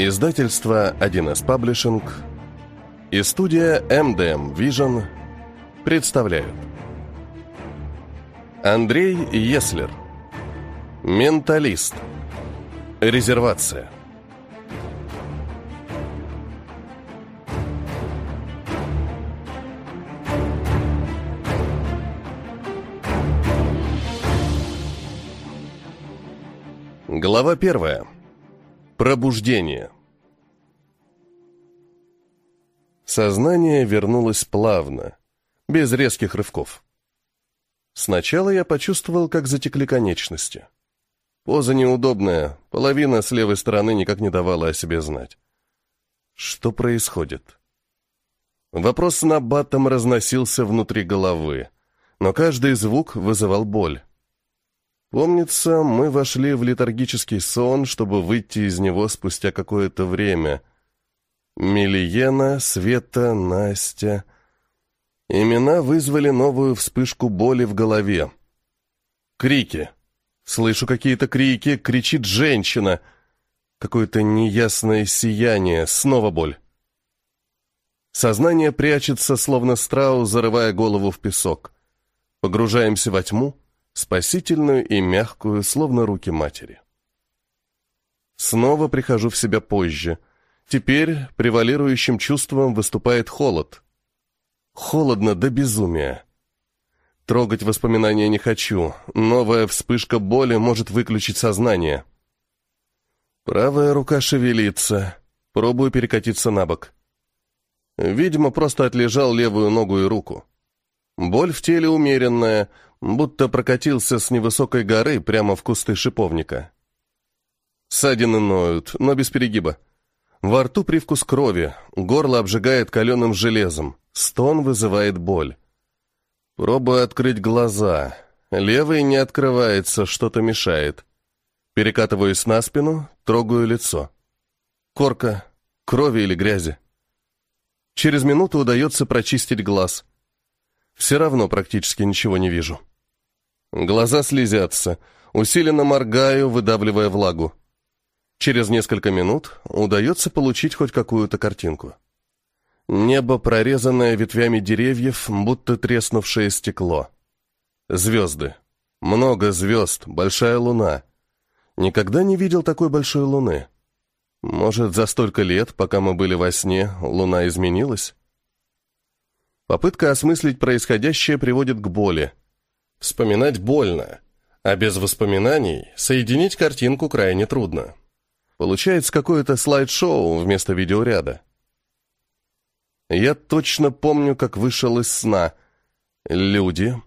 Издательство 1С Паблишинг и студия MDM Vision представляют Андрей Еслер Менталист Резервация Глава первая. Пробуждение. Сознание вернулось плавно, без резких рывков. Сначала я почувствовал, как затекли конечности. Поза неудобная, половина с левой стороны никак не давала о себе знать. Что происходит? Вопрос с набатом разносился внутри головы, но каждый звук вызывал боль. Помнится, мы вошли в летаргический сон, чтобы выйти из него спустя какое-то время. Милиена, Света, Настя. Имена вызвали новую вспышку боли в голове. Крики. Слышу какие-то крики, кричит женщина. Какое-то неясное сияние, снова боль. Сознание прячется, словно страус, зарывая голову в песок. Погружаемся во тьму, спасительную и мягкую, словно руки матери. Снова прихожу в себя позже. Теперь превалирующим чувством выступает холод. Холодно до безумия. Трогать воспоминания не хочу. Новая вспышка боли может выключить сознание. Правая рука шевелится. Пробую перекатиться на бок. Видимо, просто отлежал левую ногу и руку. Боль в теле умеренная, будто прокатился с невысокой горы прямо в кусты шиповника. Ссадины ноют, но без перегиба. Во рту привкус крови, горло обжигает каленым железом, стон вызывает боль. Пробую открыть глаза. Левый не открывается, что-то мешает. Перекатываюсь на спину, трогаю лицо. Корка, крови или грязи. Через минуту удается прочистить глаз. Все равно практически ничего не вижу. Глаза слезятся, усиленно моргаю, выдавливая влагу. Через несколько минут удается получить хоть какую-то картинку. Небо, прорезанное ветвями деревьев, будто треснувшее стекло. Звезды. Много звезд, большая луна. Никогда не видел такой большой луны. Может, за столько лет, пока мы были во сне, луна изменилась? Попытка осмыслить происходящее приводит к боли. Вспоминать больно, а без воспоминаний соединить картинку крайне трудно. Получается какое-то слайд-шоу вместо видеоряда. Я точно помню, как вышел из сна. Люди.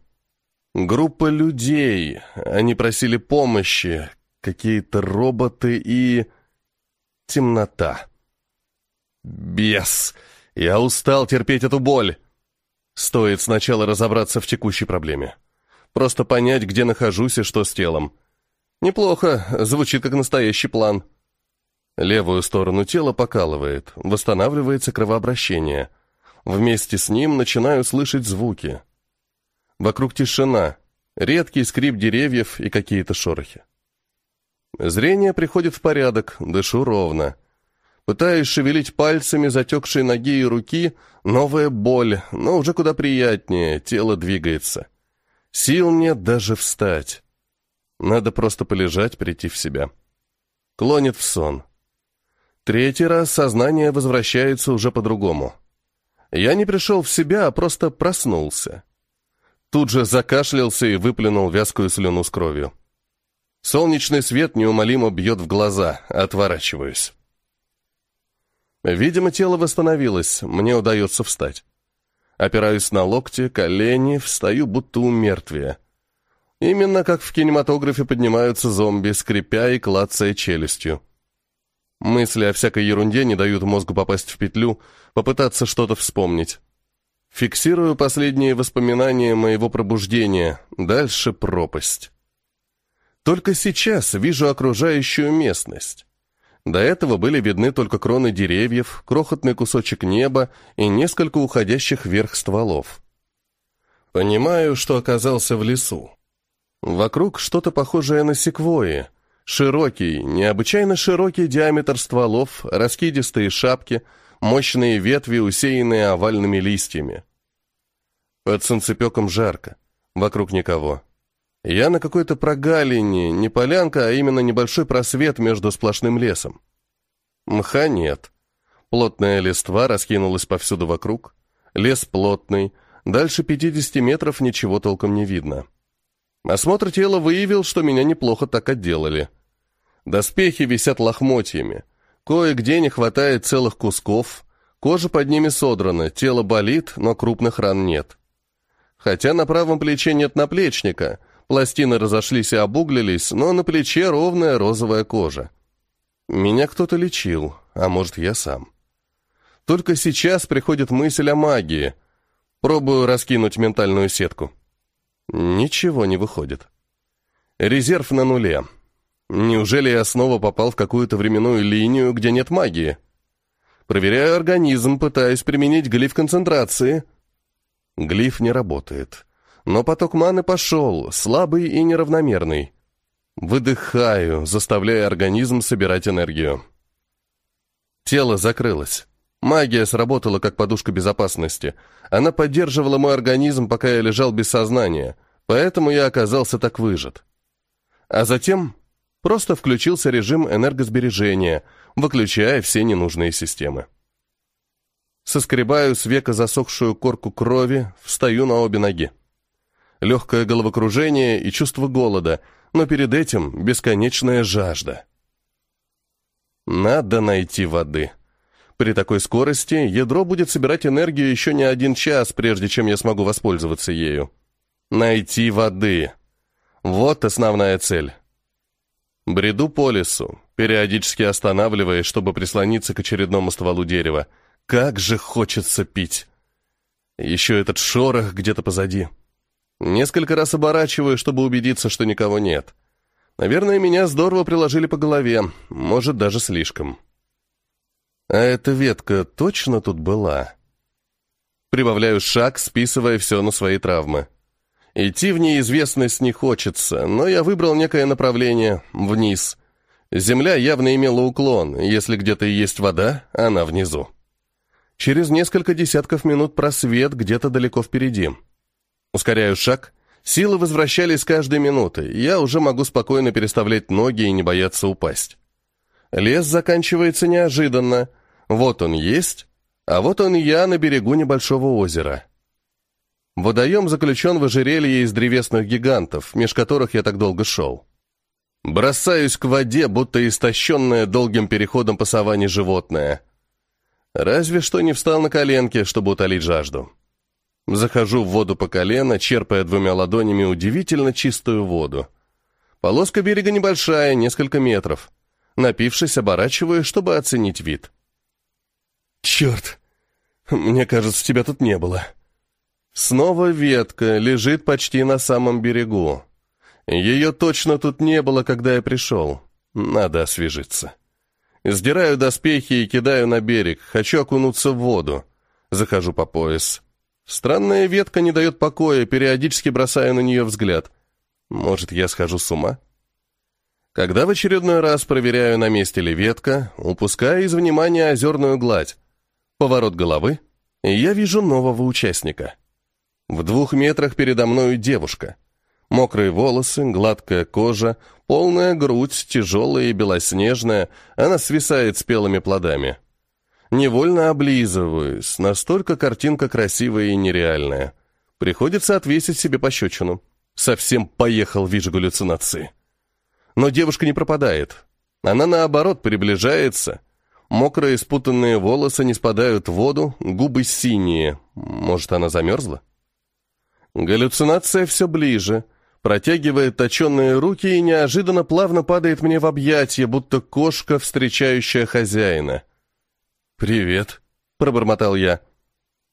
Группа людей. Они просили помощи. Какие-то роботы и... Темнота. Бес! Я устал терпеть эту боль. Стоит сначала разобраться в текущей проблеме. Просто понять, где нахожусь и что с телом. Неплохо, звучит как настоящий план. Левую сторону тела покалывает, восстанавливается кровообращение. Вместе с ним начинаю слышать звуки. Вокруг тишина, редкий скрип деревьев и какие-то шорохи. Зрение приходит в порядок, дышу ровно. Пытаюсь шевелить пальцами затекшей ноги и руки, новая боль, но уже куда приятнее, тело двигается. Сил нет даже встать. Надо просто полежать, прийти в себя. Клонит в сон. Третий раз сознание возвращается уже по-другому. Я не пришел в себя, а просто проснулся. Тут же закашлялся и выплюнул вязкую слюну с кровью. Солнечный свет неумолимо бьет в глаза, отворачиваюсь. Видимо, тело восстановилось, мне удается встать. Опираюсь на локти, колени, встаю будто у мертвия. Именно как в кинематографе поднимаются зомби, скрипя и клацая челюстью. Мысли о всякой ерунде не дают мозгу попасть в петлю, попытаться что-то вспомнить. Фиксирую последние воспоминания моего пробуждения, дальше пропасть. Только сейчас вижу окружающую местность. До этого были видны только кроны деревьев, крохотный кусочек неба и несколько уходящих вверх стволов. Понимаю, что оказался в лесу. Вокруг что-то похожее на секвойи, Широкий, необычайно широкий диаметр стволов, раскидистые шапки, мощные ветви, усеянные овальными листьями. Под солнцепеком жарко, вокруг никого. Я на какой-то прогалине, не полянка, а именно небольшой просвет между сплошным лесом. Мха нет. Плотная листва раскинулась повсюду вокруг. Лес плотный, дальше 50 метров ничего толком не видно. Осмотр тела выявил, что меня неплохо так отделали. Доспехи висят лохмотьями. Кое-где не хватает целых кусков. Кожа под ними содрана, тело болит, но крупных ран нет. Хотя на правом плече нет наплечника. Пластины разошлись и обуглились, но на плече ровная розовая кожа. Меня кто-то лечил, а может, я сам. Только сейчас приходит мысль о магии. Пробую раскинуть ментальную сетку. Ничего не выходит. Резерв на нуле. Неужели я снова попал в какую-то временную линию, где нет магии? Проверяю организм, пытаюсь применить глиф концентрации. Глиф не работает. Но поток маны пошел, слабый и неравномерный. Выдыхаю, заставляя организм собирать энергию. Тело закрылось. Магия сработала как подушка безопасности. Она поддерживала мой организм, пока я лежал без сознания, поэтому я оказался так выжат. А затем просто включился режим энергосбережения, выключая все ненужные системы. Соскребаю с века засохшую корку крови, встаю на обе ноги. Легкое головокружение и чувство голода, но перед этим бесконечная жажда. Надо найти воды. При такой скорости ядро будет собирать энергию еще не один час, прежде чем я смогу воспользоваться ею. Найти воды. Вот основная цель. Бреду по лесу, периодически останавливаясь, чтобы прислониться к очередному стволу дерева. Как же хочется пить. Еще этот шорох где-то позади. Несколько раз оборачиваю, чтобы убедиться, что никого нет. Наверное, меня здорово приложили по голове, может, даже слишком. А эта ветка точно тут была? Прибавляю шаг, списывая все на свои травмы. Идти в неизвестность не хочется, но я выбрал некое направление — вниз. Земля явно имела уклон, если где-то и есть вода, она внизу. Через несколько десятков минут просвет где-то далеко впереди. Ускоряю шаг, силы возвращались каждой минутой, я уже могу спокойно переставлять ноги и не бояться упасть. Лес заканчивается неожиданно — вот он есть, а вот он я на берегу небольшого озера. Водоем заключен в ожерелье из древесных гигантов, меж которых я так долго шел. Бросаюсь к воде, будто истощенное долгим переходом по саванне животное. Разве что не встал на коленки, чтобы утолить жажду. Захожу в воду по колено, черпая двумя ладонями удивительно чистую воду. Полоска берега небольшая, несколько метров. Напившись, оборачиваю, чтобы оценить вид. «Черт! Мне кажется, тебя тут не было». Снова ветка лежит почти на самом берегу. Ее точно тут не было, когда я пришел. Надо освежиться. Сдираю доспехи и кидаю на берег. Хочу окунуться в воду. Захожу по пояс. Странная ветка не дает покоя, периодически бросаю на нее взгляд. Может, я схожу с ума? Когда в очередной раз проверяю, на месте ли ветка, упускаю из внимания озерную гладь. Поворот головы, и я вижу нового участника. В двух метрах передо мной девушка. Мокрые волосы, гладкая кожа, полная грудь, тяжелая и белоснежная, она свисает спелыми плодами. Невольно облизываюсь, настолько картинка красивая и нереальная. Приходится отвесить себе пощечину. Совсем поехал, вижу галлюцинации. Но девушка не пропадает. Она, наоборот, приближается — Мокрые спутанные волосы не спадают в воду, губы синие. Может, она замерзла? Галлюцинация все ближе. Протягивает точенные руки и неожиданно плавно падает мне в объятия, будто кошка, встречающая хозяина. «Привет», — пробормотал я.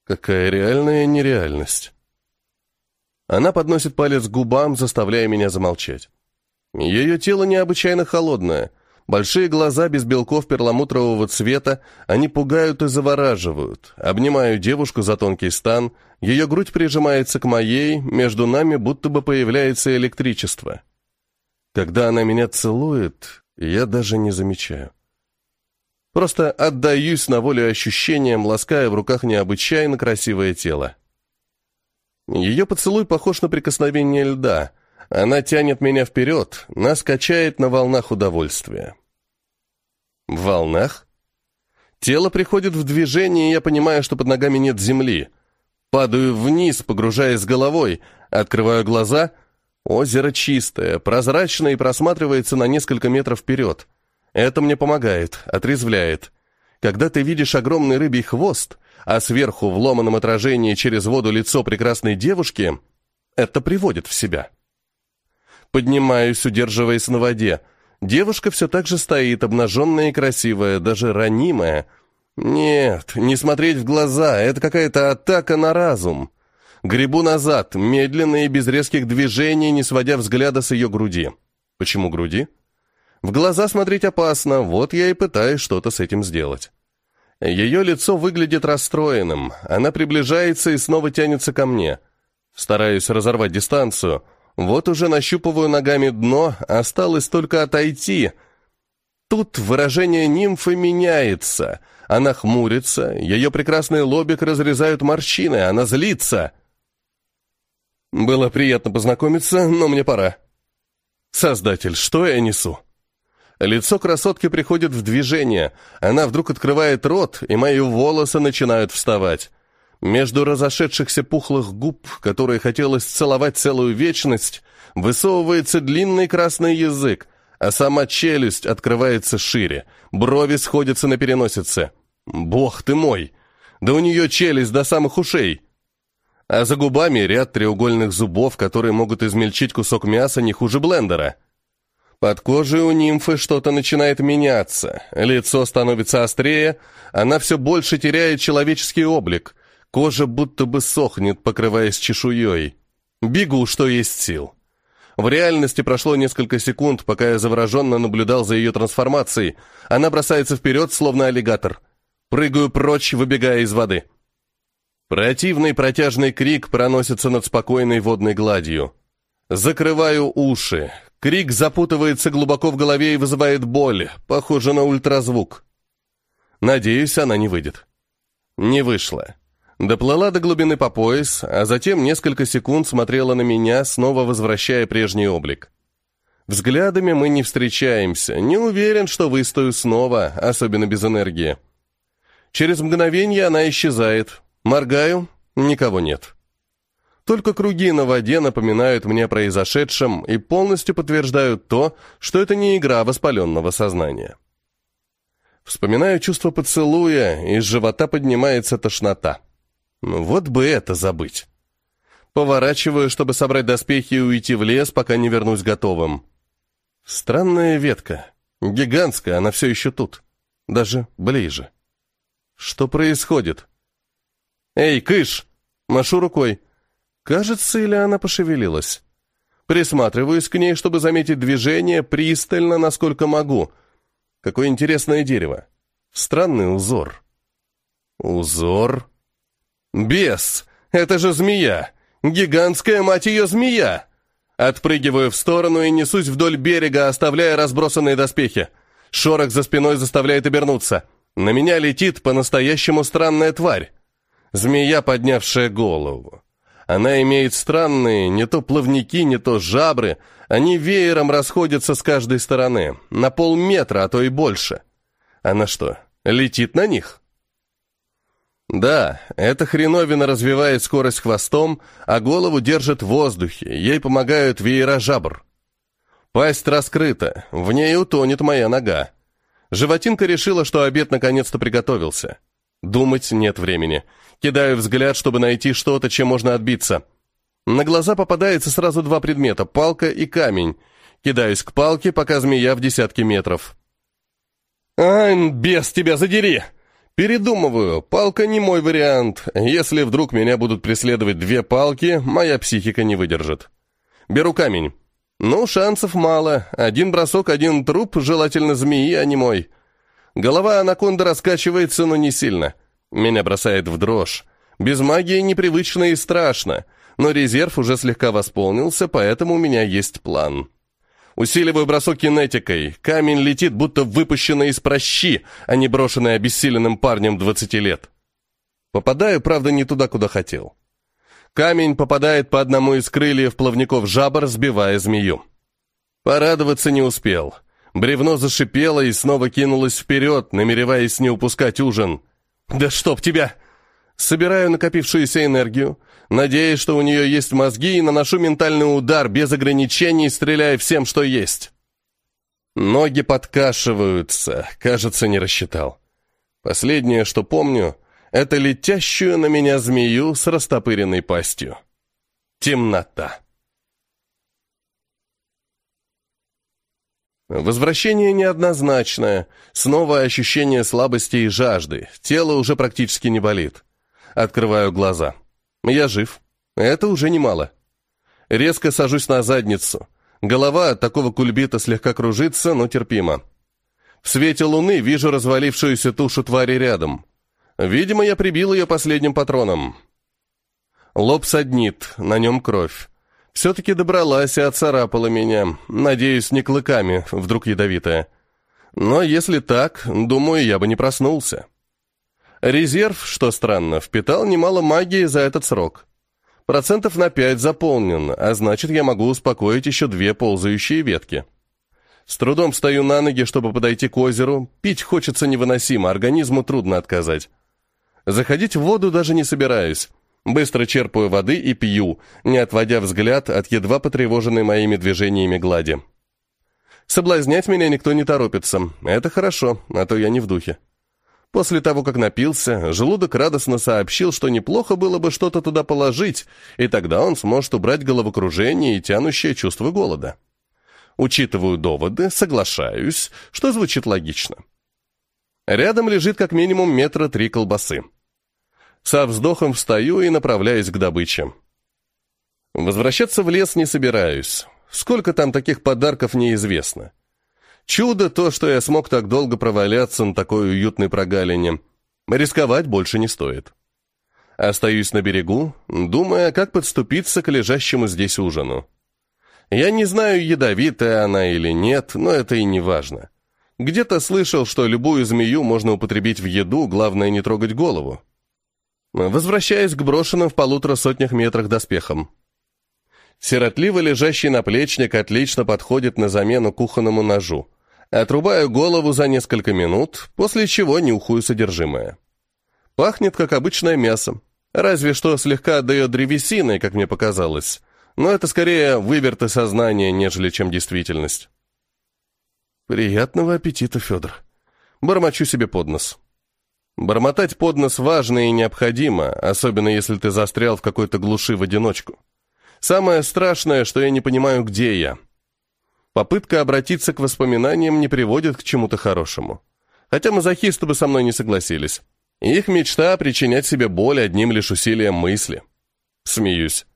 «Какая реальная нереальность». Она подносит палец к губам, заставляя меня замолчать. Ее тело необычайно холодное, Большие глаза без белков перламутрового цвета, они пугают и завораживают. Обнимаю девушку за тонкий стан, ее грудь прижимается к моей, между нами будто бы появляется электричество. Когда она меня целует, я даже не замечаю. Просто отдаюсь на волю ощущениям, лаская в руках необычайно красивое тело. Ее поцелуй похож на прикосновение льда. Она тянет меня вперед, нас качает на волнах удовольствия. В волнах? Тело приходит в движение, и я понимаю, что под ногами нет земли. Падаю вниз, погружаясь головой, открываю глаза. Озеро чистое, прозрачное и просматривается на несколько метров вперед. Это мне помогает, отрезвляет. Когда ты видишь огромный рыбий хвост, а сверху в ломаном отражении через воду лицо прекрасной девушки, это приводит в себя. Поднимаюсь, удерживаясь на воде. Девушка все так же стоит, обнаженная и красивая, даже ранимая. Нет, не смотреть в глаза, это какая-то атака на разум. Гребу назад, медленно и без резких движений, не сводя взгляда с ее груди. Почему груди? В глаза смотреть опасно, вот я и пытаюсь что-то с этим сделать. Ее лицо выглядит расстроенным, она приближается и снова тянется ко мне. Стараюсь разорвать дистанцию. Вот уже нащупываю ногами дно, осталось только отойти. Тут выражение нимфы меняется. Она хмурится, ее прекрасный лобик разрезают морщины, она злится. Было приятно познакомиться, но мне пора. Создатель, что я несу? Лицо красотки приходит в движение. Она вдруг открывает рот, и мои волосы начинают вставать. Между разошедшихся пухлых губ, которые хотелось целовать целую вечность, высовывается длинный красный язык, а сама челюсть открывается шире, брови сходятся на переносице. Бог ты мой! Да у нее челюсть до самых ушей! А за губами ряд треугольных зубов, которые могут измельчить кусок мяса не хуже блендера. Под кожей у нимфы что-то начинает меняться, лицо становится острее, она все больше теряет человеческий облик, кожа будто бы сохнет, покрываясь чешуей. Бегу, что есть сил. В реальности прошло несколько секунд, пока я завороженно наблюдал за ее трансформацией. Она бросается вперед, словно аллигатор. Прыгаю прочь, выбегая из воды. Противный протяжный крик проносится над спокойной водной гладью. Закрываю уши, Крик запутывается глубоко в голове и вызывает боль, похоже на ультразвук. Надеюсь, она не выйдет. Не вышла. Доплыла до глубины по пояс, а затем несколько секунд смотрела на меня, снова возвращая прежний облик. Взглядами мы не встречаемся, не уверен, что выстою снова, особенно без энергии. Через мгновение она исчезает. Моргаю, никого нет. Только круги на воде напоминают мне о произошедшем и полностью подтверждают то, что это не игра воспаленного сознания. Вспоминаю чувство поцелуя, из живота поднимается тошнота. Ну, вот бы это забыть. Поворачиваю, чтобы собрать доспехи и уйти в лес, пока не вернусь готовым. Странная ветка. Гигантская, она все еще тут. Даже ближе. Что происходит? «Эй, кыш!» Машу рукой. Кажется, или она пошевелилась. Присматриваюсь к ней, чтобы заметить движение пристально, насколько могу. Какое интересное дерево. Странный узор. Узор? Бес! Это же змея! Гигантская, мать ее, змея! Отпрыгиваю в сторону и несусь вдоль берега, оставляя разбросанные доспехи. Шорох за спиной заставляет обернуться. На меня летит по-настоящему странная тварь. Змея, поднявшая голову. Она имеет странные, не то плавники, не то жабры. Они веером расходятся с каждой стороны, на полметра, а то и больше. Она что, летит на них? Да, эта хреновина развивает скорость хвостом, а голову держит в воздухе, ей помогают веера жабр. Пасть раскрыта, в ней утонет моя нога. Животинка решила, что обед наконец-то приготовился. Думать нет времени. Кидаю взгляд, чтобы найти что-то, чем можно отбиться. На глаза попадается сразу два предмета — палка и камень. Кидаюсь к палке, пока змея в десятке метров. «Ань, бес тебя задери!» Передумываю, палка не мой вариант. Если вдруг меня будут преследовать две палки, моя психика не выдержит. Беру камень. Ну, шансов мало. Один бросок, один труп, желательно змеи, а не мой. Голова анаконды раскачивается, но не сильно. Меня бросает в дрожь. Без магии непривычно и страшно, но резерв уже слегка восполнился, поэтому у меня есть план. Усиливаю бросок кинетикой. Камень летит, будто выпущенный из прощи, а не брошенный обессиленным парнем 20 лет. Попадаю, правда, не туда, куда хотел. Камень попадает по одному из крыльев плавников жабр, сбивая змею. Порадоваться не успел. Бревно зашипело и снова кинулось вперед, намереваясь не упускать ужин. «Да чтоб тебя!» Собираю накопившуюся энергию, надеясь, что у нее есть мозги, и наношу ментальный удар без ограничений, стреляя всем, что есть. Ноги подкашиваются, кажется, не рассчитал. Последнее, что помню, это летящую на меня змею с растопыренной пастью. Темнота. Возвращение неоднозначное. Снова ощущение слабости и жажды. Тело уже практически не болит. Открываю глаза. Я жив. Это уже немало. Резко сажусь на задницу. Голова от такого кульбита слегка кружится, но терпимо. В свете луны вижу развалившуюся тушу твари рядом. Видимо, я прибил ее последним патроном. Лоб саднит, на нем кровь. Все-таки добралась и отцарапала меня. Надеюсь, не клыками, вдруг ядовитая. Но если так, думаю, я бы не проснулся. Резерв, что странно, впитал немало магии за этот срок. Процентов на пять заполнен, а значит, я могу успокоить еще две ползающие ветки. С трудом встаю на ноги, чтобы подойти к озеру. Пить хочется невыносимо, организму трудно отказать. Заходить в воду даже не собираюсь. Быстро черпаю воды и пью, не отводя взгляд от едва потревоженной моими движениями глади. Соблазнять меня никто не торопится. Это хорошо, а то я не в духе. После того, как напился, желудок радостно сообщил, что неплохо было бы что-то туда положить, и тогда он сможет убрать головокружение и тянущее чувство голода. Учитываю доводы, соглашаюсь, что звучит логично. Рядом лежит как минимум метра три колбасы. Со вздохом встаю и направляюсь к добыче. Возвращаться в лес не собираюсь. Сколько там таких подарков неизвестно. Чудо то, что я смог так долго проваляться на такой уютной прогалине. Рисковать больше не стоит. Остаюсь на берегу, думая, как подступиться к лежащему здесь ужину. Я не знаю, ядовитая она или нет, но это и не важно. Где-то слышал, что любую змею можно употребить в еду, главное не трогать голову. Возвращаясь к брошенным в полутора сотнях метрах доспехам. Сиротливо лежащий наплечник отлично подходит на замену кухонному ножу. Отрубаю голову за несколько минут, после чего нюхаю содержимое. Пахнет, как обычное мясо. Разве что слегка отдает древесиной, как мне показалось. Но это скорее выверты сознания, нежели чем действительность. «Приятного аппетита, Федор!» Бормочу себе под нос. Бормотать под нос важно и необходимо, особенно если ты застрял в какой-то глуши в одиночку. Самое страшное, что я не понимаю, где я. Попытка обратиться к воспоминаниям не приводит к чему-то хорошему. Хотя мазохисты бы со мной не согласились. Их мечта — причинять себе боль одним лишь усилием мысли. Смеюсь.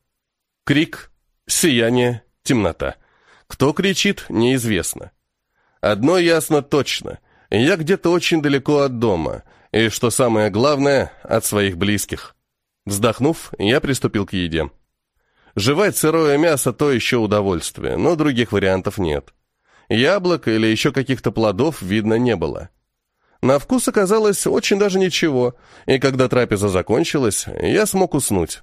Крик, сияние, темнота. Кто кричит, неизвестно. Одно ясно точно. Я где-то очень далеко от дома, и, что самое главное, от своих близких. Вздохнув, я приступил к еде. Жевать сырое мясо – то еще удовольствие, но других вариантов нет. Яблок или еще каких-то плодов видно не было. На вкус оказалось очень даже ничего, и когда трапеза закончилась, я смог уснуть.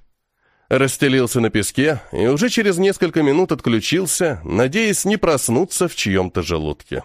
Расстелился на песке и уже через несколько минут отключился, надеясь не проснуться в чьем-то желудке.